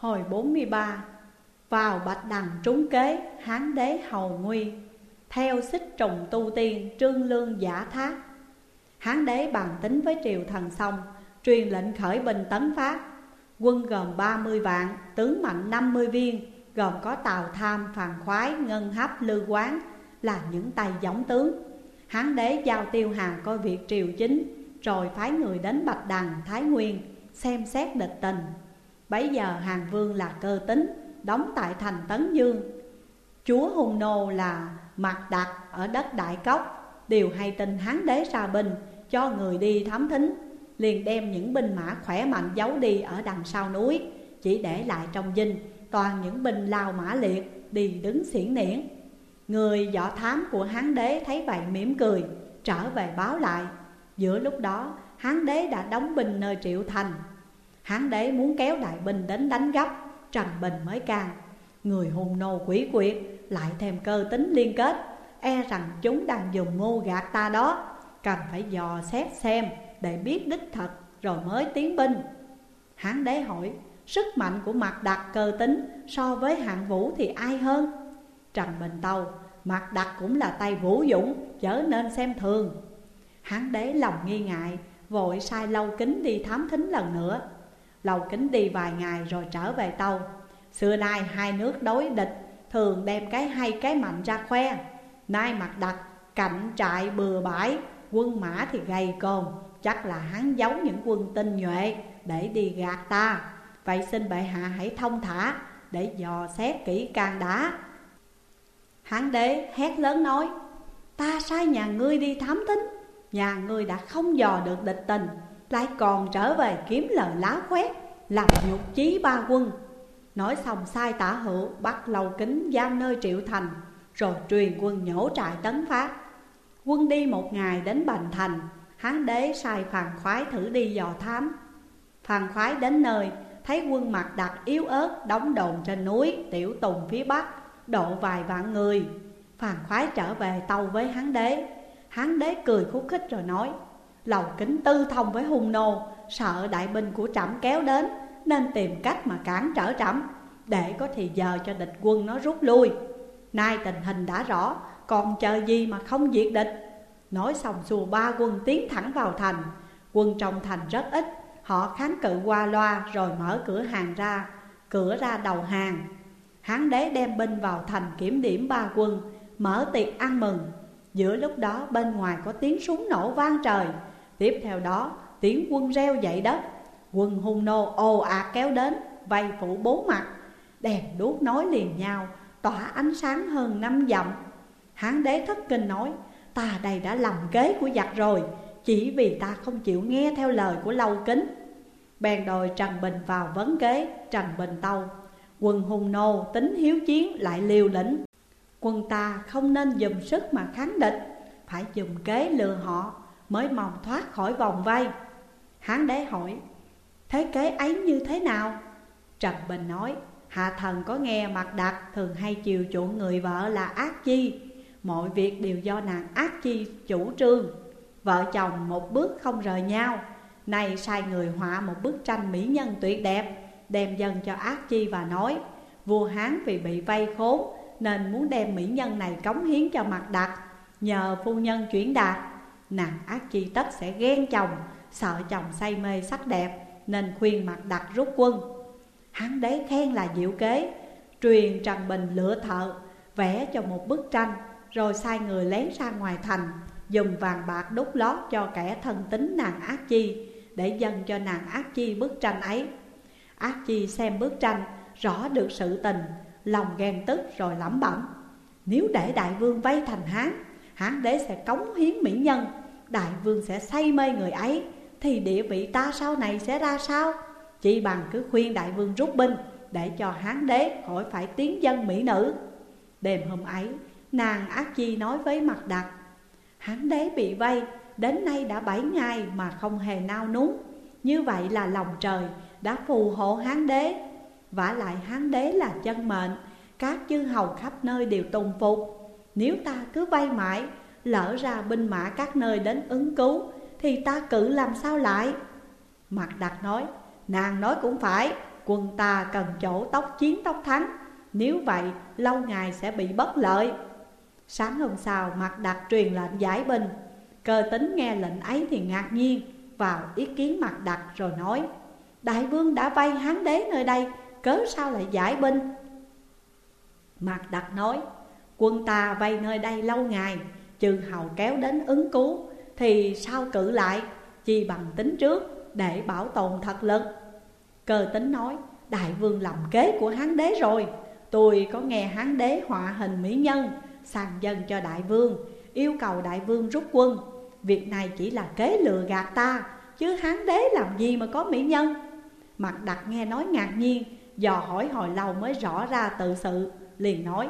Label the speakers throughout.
Speaker 1: Hồi 43 Vào bạch đằng trúng kế Hán đế hầu nguy Theo xích trùng tu tiên Trương lương giả thác. Hán đế bàn tính với triều thần xong Truyền lệnh khởi binh tấn phát. Quân gồm 30 vạn Tướng mạnh 50 viên Gồm có Tào Tham, Phàn Khoái, Ngân Hấp, Lư Quán Là những tay giống tướng. Hán đế giao tiêu hàng coi việc triều chính Rồi phái người đến Bạch Đằng, Thái Nguyên Xem xét địch tình. Bấy giờ hàng vương là cơ tính, Đóng tại thành Tấn Dương. Chúa hung nô là mặt đặt ở đất Đại Cốc. Đều hay tin hán đế ra binh Cho người đi thám thính, Liền đem những binh mã khỏe mạnh giấu đi ở đằng sau núi, Chỉ để lại trong dinh, Toàn những binh lao mã liệt, Đi đứng xiển niễn. Người võ thám của hán đế thấy vậy mỉm cười, Trở về báo lại. Giữa lúc đó, hán đế đã đóng binh nơi triệu thành. Hán đế muốn kéo đại binh đến đánh gấp, Trần Bình mới can. Người hùng nô quỷ quyệt Lại thêm cơ tính liên kết E rằng chúng đang dùng ngô gạt ta đó. Cần phải dò xét xem Để biết đích thật rồi mới tiến binh. Hán đế hỏi, Sức mạnh của mặt đặc cơ tính So với hạng vũ thì ai hơn? Trần Bình Tâu Mặt đặc cũng là tay vũ dũng, Chớ nên xem thường. Hán đế lòng nghi ngại, Vội sai lâu kính đi thám thính lần nữa lầu kính đi vài ngày rồi trở về tâu Xưa nay hai nước đối địch, Thường đem cái hay cái mạnh ra khoe. Nay mặt đặt cạnh trại bừa bãi, Quân mã thì gầy cồn Chắc là hắn giấu những quân tinh nhuệ Để đi gạt ta. Vậy xin bệ hạ hãy thông thả, Để dò xét kỹ càng đã. Hán đế hét lớn nói, Ta sai nhà ngươi đi thám tính. Nhà ngươi đã không dò được địch tình. Lại còn trở về kiếm lời lá khoét, Làm nhục chí ba quân. Nói xong sai tả hữu, Bắt lầu kính giam nơi triệu thành, Rồi truyền quân nhổ trại tấn phát. Quân đi một ngày đến Bành Thành, Hán đế sai phàn khoái thử đi dò thám. Phàn khoái đến nơi, Thấy quân mặt đặt yếu ớt, Đóng đồn trên núi, Tiểu Tùng phía bắc, Độ vài vạn người. Phàn khoái trở về tâu với hán đế. Hán đế cười khúc khích rồi nói Lầu kính tư thông với hung nô, Sợ đại binh của trẫm kéo đến, Nên tìm cách mà cản trở trẫm, Để có thì giờ cho địch quân nó rút lui. Nay tình hình đã rõ, Còn chờ gì mà không diệt địch. Nói xong xua ba quân tiến thẳng vào thành. Quân trong thành rất ít, Họ kháng cự qua loa rồi mở cửa hàng ra, Cửa ra đầu hàng. Hán đế đem binh vào thành kiểm điểm ba quân, Mở tiệc ăn mừng. Giữa lúc đó bên ngoài có tiếng súng nổ vang trời Tiếp theo đó, tiếng quân reo dậy đất Quân hung nô ồ ạt kéo đến, Vây phủ bốn mặt. Đèn đuốc nối liền nhau, Tỏa ánh sáng hơn năm dặm. Hán đế thất kinh nói, Ta đây đã lầm kế của giặc rồi, Chỉ vì ta không chịu nghe theo lời của lâu kính. Bèn đòi Trần Bình vào vấn kế, Trần Bình tâu, Quân hung nô tính hiếu chiến lại liều lĩnh. Quân ta không nên dùng sức mà kháng địch, Phải dùng kế lừa họ. Mới mong thoát khỏi vòng vây. Hán đế hỏi, Thế kế ấy như thế nào? Trần Bình nói, Hạ thần có nghe mặt đặt thường hay chiều chuộng người vợ là ác chi. Mọi việc đều do nàng ác chi chủ trương. Vợ chồng một bước không rời nhau. Nay sai người họa một bức tranh mỹ nhân tuyệt đẹp, Đem dần cho ác chi và nói, Vua Hán vì bị vây khốn, Nên muốn đem mỹ nhân này cống hiến cho mặt đặt Nhờ phu nhân chuyển đạt Nàng ác chi tất sẽ ghen chồng, Sợ chồng say mê sắc đẹp, Nên khuyên mặt đặt rút quân. Hán đế khen là diệu kế, Truyền Trần Bình lựa thợ, Vẽ cho một bức tranh, Rồi sai người lén ra ngoài thành, Dùng vàng bạc đúc lót cho kẻ thân tính nàng ác chi, Để dâng cho nàng ác chi bức tranh ấy. Ác chi xem bức tranh, Rõ được sự tình, Lòng ghen tức rồi lẩm bẩm. Nếu để đại vương vây thành Hán Hán đế sẽ cống hiến mỹ nhân Đại vương sẽ say mê người ấy, Thì địa vị ta sau này sẽ ra sao? Chỉ bằng cứ khuyên đại vương rút binh Để cho hán đế khỏi phải tiến dân mỹ nữ. Đêm hôm ấy, Nàng ác chi nói với mặt đặt Hán đế bị vây, Đến nay đã bảy ngày mà không hề nao núng. Như vậy là lòng trời đã phù hộ hán đế. Vả lại hán đế là chân mệnh, Các chư hầu khắp nơi đều tùng phục. Nếu ta cứ vay mãi Lỡ ra binh mã các nơi đến ứng cứu, Thì ta cự làm sao lại? Mặt đặt nói, Nàng nói cũng phải, Quân ta cần chỗ tóc chiến tóc thắng, Nếu vậy, lâu ngày sẽ bị bất lợi. Sáng hôm sau mặt đặt truyền lệnh giải binh. Cơ tính nghe lệnh ấy thì ngạc nhiên, Vào ý kiến mặt đặt rồi nói, Đại vương đã vay hán đế nơi đây, Cớ sao lại giải binh? Mặt đặt nói, Quân ta vay nơi đây lâu ngày Chừng hầu kéo đến ứng cứu, Thì sao cự lại? Chi bằng tính trước Để bảo tồn thật lực. Cơ tính nói, Đại vương làm kế của hán đế rồi. Tôi có nghe hán đế họa hình mỹ nhân Sàn dân cho đại vương, Yêu cầu đại vương rút quân. Việc này chỉ là kế lừa gạt ta, Chứ hán đế làm gì mà có mỹ nhân? Mặt đặt nghe nói ngạc nhiên, Dò hỏi hồi lâu mới rõ ra tự sự, Liền nói,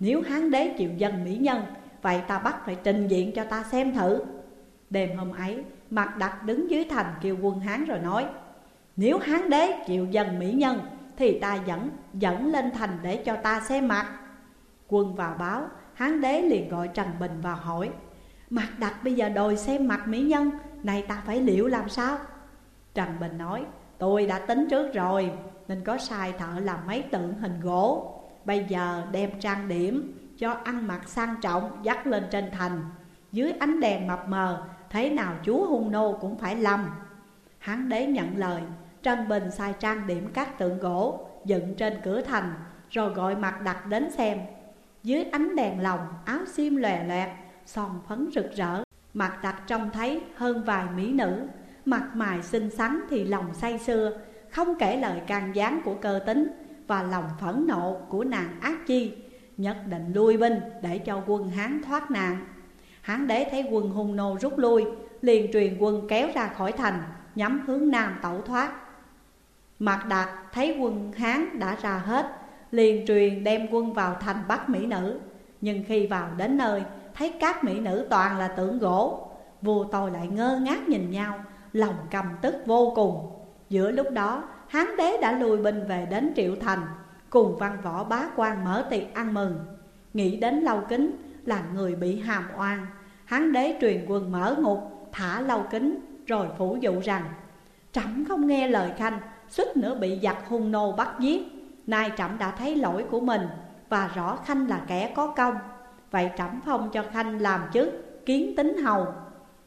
Speaker 1: Nếu hán đế chịu dân mỹ nhân Vậy ta bắt phải trình diện cho ta xem thử. Đêm hôm ấy Mặt đặt đứng dưới thành kêu quân hán rồi nói, Nếu hán đế chịu dân mỹ nhân, Thì ta dẫn dẫn lên thành để cho ta xem mặt Quân vào báo, Hán đế liền gọi Trần Bình vào hỏi Mặt đặt bây giờ đòi xem mặt mỹ nhân, Này ta phải liệu làm sao? Trần Bình nói, Tôi đã tính trước rồi, Nên có sai thợ làm mấy tượng hình gỗ. Bây giờ đem trang điểm cho ăn mặc sang trọng, dắt lên trên thành. Dưới ánh đèn mập mờ, Thế nào chúa hung nô cũng phải lầm. Hán đế nhận lời Trần Bình sai trang điểm các tượng gỗ, Dựng trên cửa thành, Rồi gọi mặt đặt đến xem. Dưới ánh đèn lồng, áo xiêm lòe loẹt, Son phấn rực rỡ. Mặt đặt trông thấy hơn vài mỹ nữ. Mặt mày xinh xắn thì lòng say sưa, Không kể lời can gián của cơ tính Và lòng phẫn nộ của nàng ác chi. Nhất định lui binh để cho quân Hán thoát nạn. Hán đế thấy quân hung nô rút lui, Liền truyền quân kéo ra khỏi thành, Nhắm hướng nam tẩu thoát. Mạc đạt thấy quân Hán đã ra hết, Liền truyền đem quân vào thành bắt mỹ nữ. Nhưng khi vào đến nơi, Thấy các mỹ nữ toàn là tượng gỗ. Vua tôi lại ngơ ngác nhìn nhau, Lòng cầm tức vô cùng. Giữa lúc đó, Hán đế đã lùi binh về đến Triệu Thành. Cùng văn võ bá quan mở tiệc ăn mừng. Nghĩ đến lâu kính là người bị hàm oan. Hán đế truyền quân mở ngục, Thả lâu kính, rồi phủ dụ rằng, Trẫm không nghe lời khanh, Suýt nữa bị giặc hung nô bắt giết. Nay trẫm đã thấy lỗi của mình Và rõ khanh là kẻ có công. Vậy trẫm phong cho khanh làm chức, Kiến tính hầu.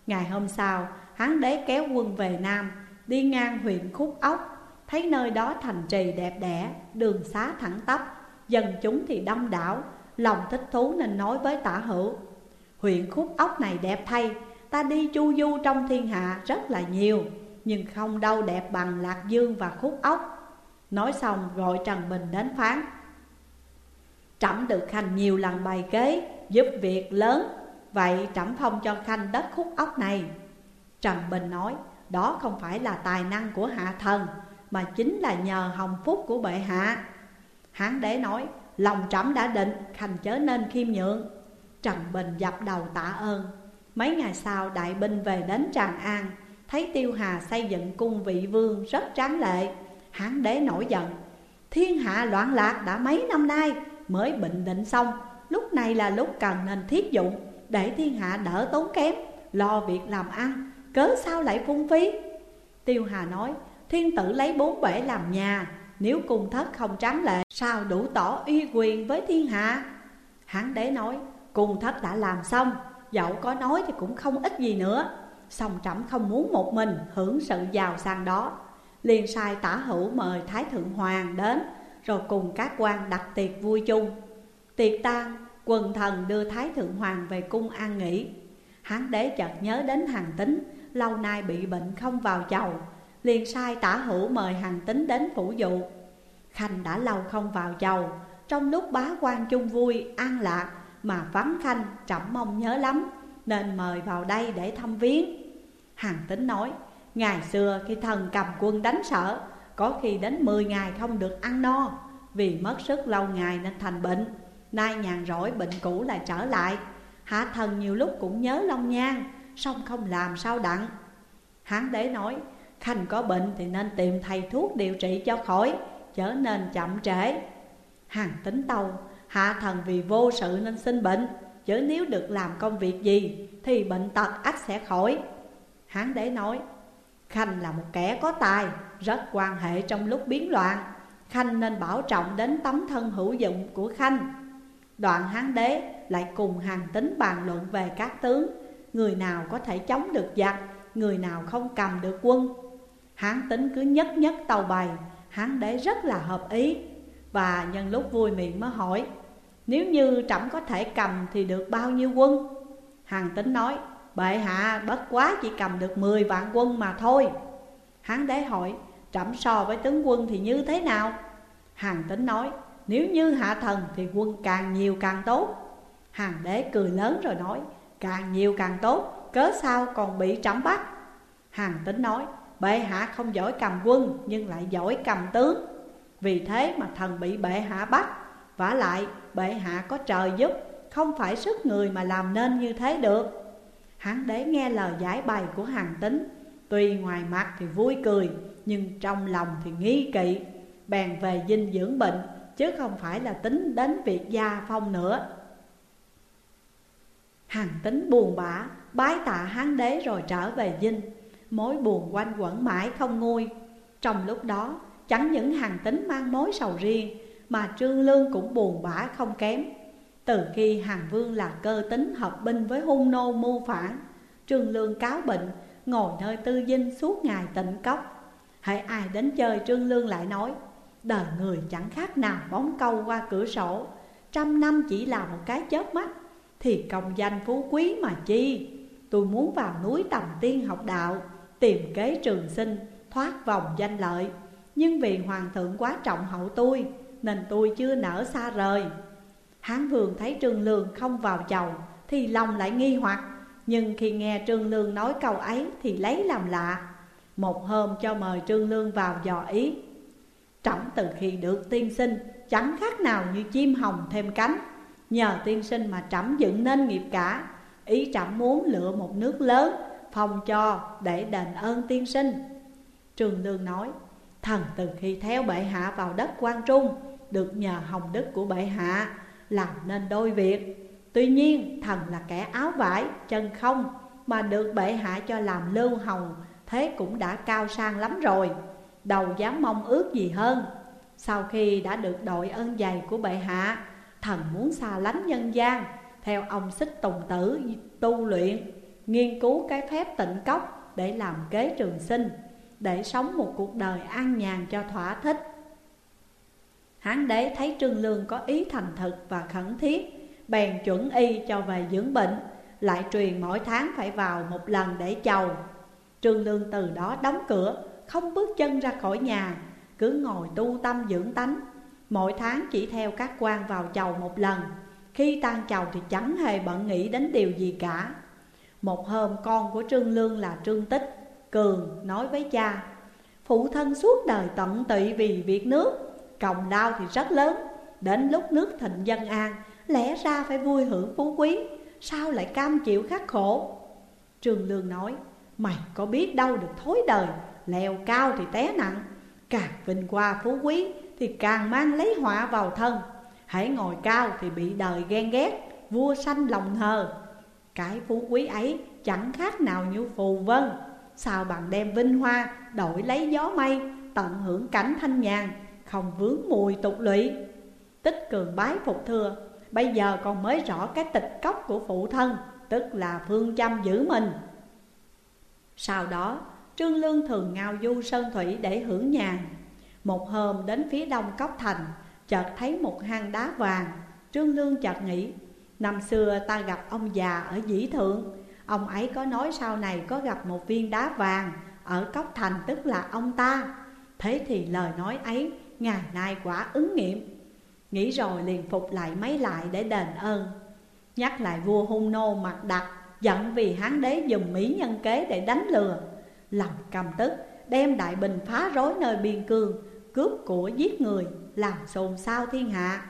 Speaker 1: Ngày hôm sau Hán đế kéo quân về Nam, Đi ngang huyện Khúc Ốc. Thấy nơi đó thành trì đẹp đẽ, Đường xá thẳng tắp, Dân chúng thì đông đảo, Lòng thích thú nên nói với tả hữu. Huyện Khúc Ốc này đẹp thay, Ta đi chu du trong thiên hạ rất là nhiều, Nhưng không đâu đẹp bằng Lạc Dương và Khúc Ốc. Nói xong gọi Trần Bình đến phán. Trẫm được khanh nhiều lần bày kế, Giúp việc lớn, Vậy trẫm phong cho khanh đất khúc ốc này. Trần Bình nói, Đó không phải là tài năng của hạ thần mà chính là nhờ hồng phúc của bệ hạ. Hán đế nói, Lòng trẫm đã định Khanh chớ nên khiêm nhượng. Trần Bình dập đầu tạ ơn. Mấy ngày sau, đại binh về đến Tràng An, Thấy Tiêu Hà xây dựng cung vị vương rất tráng lệ. Hán đế nổi giận, Thiên hạ loạn lạc đã mấy năm nay, Mới bình định xong, Lúc này là lúc cần nên thiết dụng, Để thiên hạ đỡ tốn kém, Lo việc làm ăn, Cớ sao lại phung phí? Tiêu Hà nói Thiên tử lấy bốn bể làm nhà Nếu cung thất không tráng lệ Sao đủ tỏ uy quyền với thiên hạ? Hán đế nói Cung thất đã làm xong Dẫu có nói thì cũng không ít gì nữa. Song trẫm không muốn một mình hưởng sự giàu sang đó. Liền sai tả hữu mời Thái Thượng Hoàng đến Rồi cùng các quan đặt tiệc vui chung. Tiệc tan, quần thần đưa Thái Thượng Hoàng về cung an nghỉ. Hán đế chợt nhớ đến hàng tính Lâu nay bị bệnh không vào chầu Liền sai tả hữu mời hàng tính đến phủ dụ. Khanh đã lâu không vào chầu. Trong lúc bá quan chung vui, an lạc Mà vắng khanh trẫm mong nhớ lắm Nên mời vào đây để thăm viếng. Hàng tính nói Ngày xưa khi thần cầm quân đánh sở Có khi đến 10 ngày không được ăn no. Vì mất sức lâu ngày nên thành bệnh. Nay nhàn rỗi bệnh cũ lại trở lại. Hạ thần nhiều lúc cũng nhớ Long Nhan song không làm sao đặng. Hán đế nói Khanh có bệnh thì nên tìm thầy thuốc điều trị cho khỏi, Chớ nên chậm trễ. Hàng tính tâu, Hạ thần vì vô sự nên sinh bệnh Chứ nếu được làm công việc gì Thì bệnh tật ắt sẽ khỏi. Hán đế nói, Khanh là một kẻ có tài, Rất quan hệ trong lúc biến loạn. Khanh nên bảo trọng đến tấm thân hữu dụng của Khanh. Đoạn hán đế lại cùng hàng tính bàn luận về các tướng. Người nào có thể chống được giặc, Người nào không cầm được quân. Hán tính cứ nhất nhất tàu bày. Hán đế rất là hợp ý. Và nhân lúc vui miệng mới hỏi, Nếu như trẫm có thể cầm thì được bao nhiêu quân? Hàng tính nói, Bệ hạ, bất quá chỉ cầm được 10 vạn quân mà thôi. Hán đế hỏi, Trẫm so với tướng quân thì như thế nào? Hàng tính nói, Nếu như hạ thần thì quân càng nhiều càng tốt. Hàng đế cười lớn rồi nói, Càng nhiều càng tốt, Cớ sao còn bị trẫm bắt? Hàng tính nói Bệ hạ không giỏi cầm quân, Nhưng lại giỏi cầm tướng. Vì thế mà thần bị bệ hạ bắt. Vả lại, bệ hạ có trời giúp. Không phải sức người mà làm nên như thế được. Hán đế nghe lời giải bày của hàng tính Tuy ngoài mặt thì vui cười, Nhưng trong lòng thì nghi kỵ. Bèn về dinh dưỡng bệnh, Chứ không phải là tính đến việc gia phong nữa. Hàng tính buồn bã, Bái tạ hán đế rồi trở về dinh. Mối buồn quanh quẩn mãi không nguôi. Trong lúc đó chẳng những hàng tính mang mối sầu riêng Mà Trương Lương cũng buồn bã không kém. Từ khi Hàng Vương là cơ tính hợp binh với hung nô mưu phản Trương Lương cáo bệnh, ngồi nơi tư dinh suốt ngày tịnh cốc. Hãy ai đến chơi Trương Lương lại nói Đời người chẳng khác nào bóng câu qua cửa sổ. Trăm năm chỉ là một cái chớp mắt Thì công danh phú quý mà chi? Tôi muốn vào núi tầm tiên học đạo. Tìm kế trường sinh, thoát vòng danh lợi. Nhưng vì hoàng thượng quá trọng hậu tôi Nên tôi chưa nở xa rời. Hán vương thấy Trương Lương không vào chầu Thì lòng lại nghi hoặc. Nhưng khi nghe Trương Lương nói câu ấy Thì lấy làm lạ. Một hôm cho mời Trương Lương vào dò ý. Trẫm từ khi được tiên sinh Chẳng khác nào như chim hồng thêm cánh. Nhờ tiên sinh mà trẫm dựng nên nghiệp cả. Ý trẫm muốn lựa một nước lớn Phòng cho để đền ơn tiên sinh. Trường Lương nói Thần từ khi theo bệ hạ vào đất quan Trung Được nhờ hồng đức của bệ hạ làm nên đôi việc. Tuy nhiên thần là kẻ áo vải, chân không Mà được bệ hạ cho làm lưu hồng Thế cũng đã cao sang lắm rồi. Đầu dám mong ước gì hơn. Sau khi đã được đội ơn dày của bệ hạ Thần muốn xa lánh nhân gian Theo ông xích tùng tử tu luyện. Nghiên cứu cái phép tịnh cốc Để làm kế trường sinh, Để sống một cuộc đời an nhàn cho thỏa thích. Hán đế thấy Trương Lương có ý thành thực và khẩn thiết, Bèn chuẩn y cho về dưỡng bệnh, Lại truyền mỗi tháng phải vào một lần để chầu. Trương Lương từ đó đóng cửa, Không bước chân ra khỏi nhà, Cứ ngồi tu tâm dưỡng tánh. Mỗi tháng chỉ theo các quan vào chầu một lần, Khi tan chầu thì chẳng hề bận nghĩ đến điều gì cả. Một hôm, con của Trương Lương là Trương Tích, Cường nói với cha, Phụ thân suốt đời tận tụy vì việc nước cộng lao thì rất lớn. Đến lúc nước thịnh dân an, Lẽ ra phải vui hưởng phú quý, Sao lại cam chịu khắc khổ? Trương Lương nói, Mày có biết đâu được thối đời Leo cao thì té nặng. Càng vinh qua phú quý Thì càng mang lấy họa vào thân. Hãy ngồi cao thì bị đời ghen ghét, Vua sanh lòng hờ. Cái phú quý ấy chẳng khác nào như phù vân. Sao bằng đem vinh hoa, đổi lấy gió mây, Tận hưởng cảnh thanh nhàn, không vướng mùi tục lụy Tích cường bái phục thừa Bây giờ còn mới rõ cái tịch cốc của phụ thân, Tức là phương châm giữ mình. Sau đó, Trương Lương thường ngao du sơn thủy để hưởng nhàn. Một hôm đến phía đông cốc thành, Chợt thấy một hang đá vàng. Trương Lương chợt nghĩ Năm xưa ta gặp ông già ở dĩ thượng. Ông ấy có nói sau này có gặp một viên đá vàng Ở cốc thành, tức là ông ta. Thế thì lời nói ấy, ngày nay quả ứng nghiệm. Nghĩ rồi liền phục lại mấy lại để đền ơn. Nhắc lại vua hung nô mặt đặt Giận vì hán đế dùng mỹ nhân kế để đánh lừa. Lòng cầm tức, đem đại bình phá rối nơi biên cương, Cướp của giết người, làm xôn xao thiên hạ.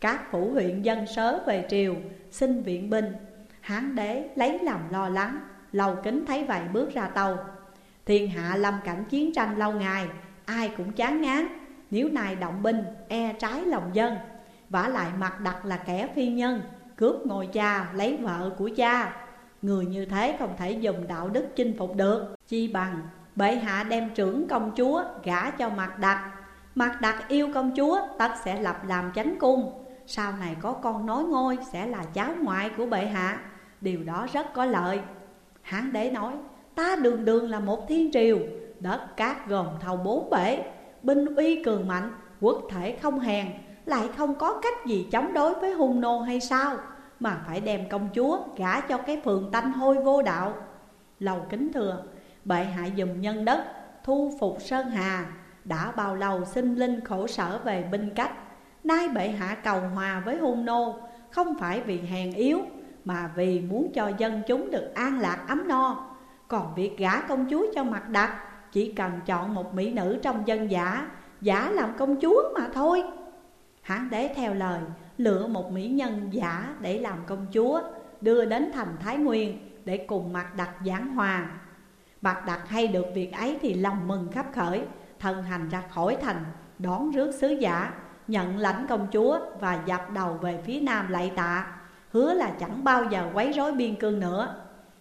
Speaker 1: Các phủ huyện dân sớ về triều, xin viện binh. Hán đế lấy làm lo lắng, Lầu kính thấy vậy bước ra tàu. Thiên hạ lâm cảnh chiến tranh lâu ngày, Ai cũng chán ngán. Nếu nay động binh e trái lòng dân. Vả lại mặt đặt là kẻ phi nhân, Cướp ngôi cha, lấy vợ của cha. Người như thế không thể dùng đạo đức chinh phục được. Chi bằng, Bệ hạ đem trưởng công chúa gả cho mặt đặt Mặt đặt yêu công chúa, tất sẽ lập làm chánh cung. Sau này có con nối ngôi sẽ là cháu ngoại của bệ hạ. Điều đó rất có lợi. Hán đế nói, Ta đường đường là một thiên triều, Đất cát gồm thầu bốn bể, Binh uy cường mạnh, Quốc thể không hèn, Lại không có cách gì chống đối với hung nô hay sao, Mà phải đem công chúa gả cho cái phường tanh hôi vô đạo. Lầu kính thừa Bệ hạ dùng nhân đất, Thu phục Sơn Hà, Đã bao lâu sinh linh khổ sở về binh cách? Nay bệ hạ cầu hòa với hung nô, Không phải vì hèn yếu, Mà vì muốn cho dân chúng được an lạc ấm no. Còn việc gả công chúa cho mặt đặc Chỉ cần chọn một mỹ nữ trong dân giả Giả làm công chúa mà thôi. Hán đế theo lời, Lựa một mỹ nhân giả để làm công chúa, Đưa đến thành Thái Nguyên Để cùng mặt đặc giảng hòa. Bạc Đặc hay được việc ấy thì lòng mừng khắp khởi thần hành ra khỏi thành, đón rước sứ giả. Nhận lãnh công chúa và dập đầu về phía nam lạy tạ, Hứa là chẳng bao giờ quấy rối biên cương nữa.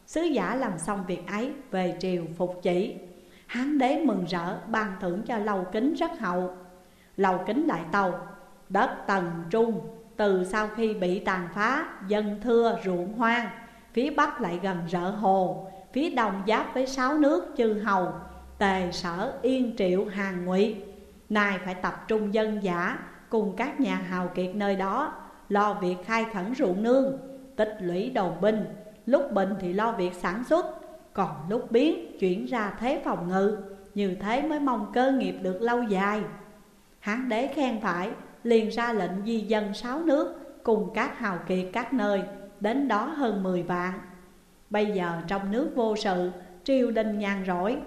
Speaker 1: Sứ giả làm xong việc ấy, về triều phục chỉ. Hán đế mừng rỡ, ban thưởng cho lầu kính rất hậu. Lầu kính lại tàu, Đất tầng trung, từ sau khi bị tàn phá, Dân thưa ruộng hoang. Phía bắc lại gần rợ hồ, Phía đông giáp với sáu nước chư hầu, Tề sở yên triệu hàng ngụy. Nay phải tập trung dân giả Cùng các nhà hào kiệt nơi đó, Lo việc khai khẩn ruộng nương, Tích lũy đầu binh. Lúc bình thì lo việc sản xuất, Còn lúc biến chuyển ra thế phòng ngự, Như thế mới mong cơ nghiệp được lâu dài. Hán đế khen phải, liền ra lệnh di dân sáu nước Cùng các hào kiệt các nơi, Đến đó hơn mười vạn. Bây giờ trong nước vô sự, Triều đình nhàn rỗi.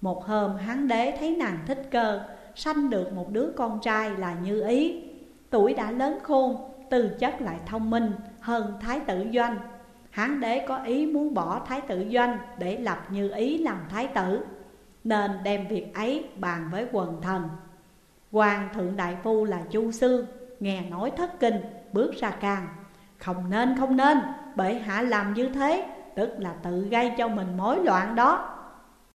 Speaker 1: Một hôm hán đế thấy nàng thích cơ Sanh được một đứa con trai là Như Ý. Tuổi đã lớn khôn, Tư chất lại thông minh, hơn Thái tử Doanh. Hán đế có ý muốn bỏ Thái tử Doanh Để lập Như Ý làm Thái tử, Nên đem việc ấy bàn với quần thần. Hoàng thượng đại phu là Chu Sương Nghe nói thất kinh, bước ra càng. Không nên không nên Bệ hạ làm như thế, Tức là tự gây cho mình mối loạn đó.